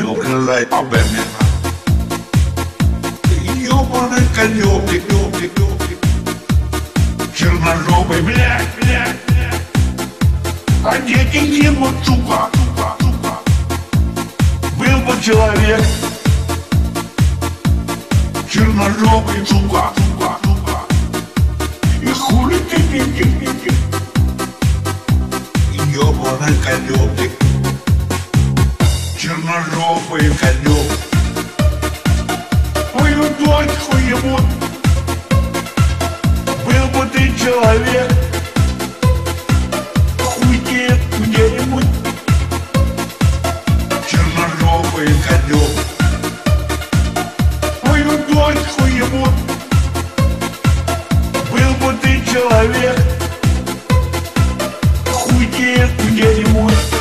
хочу сказать Бэмина Ёбаный конёк, ёбик, ёбик Черножопый, блядь, блядь, блядь. А дети ему, сука, сука, сука Был бы человек. Черножопый, сука, сука, сука И хули ты, ты, ты, ты, ты Ёбаный конёк, черножопый конек Мою дочку ему Был бы ты человек. Хуйте где-нибудь Черножопый Мою дочку ему Был бы ты человек. Хуйте где-нибудь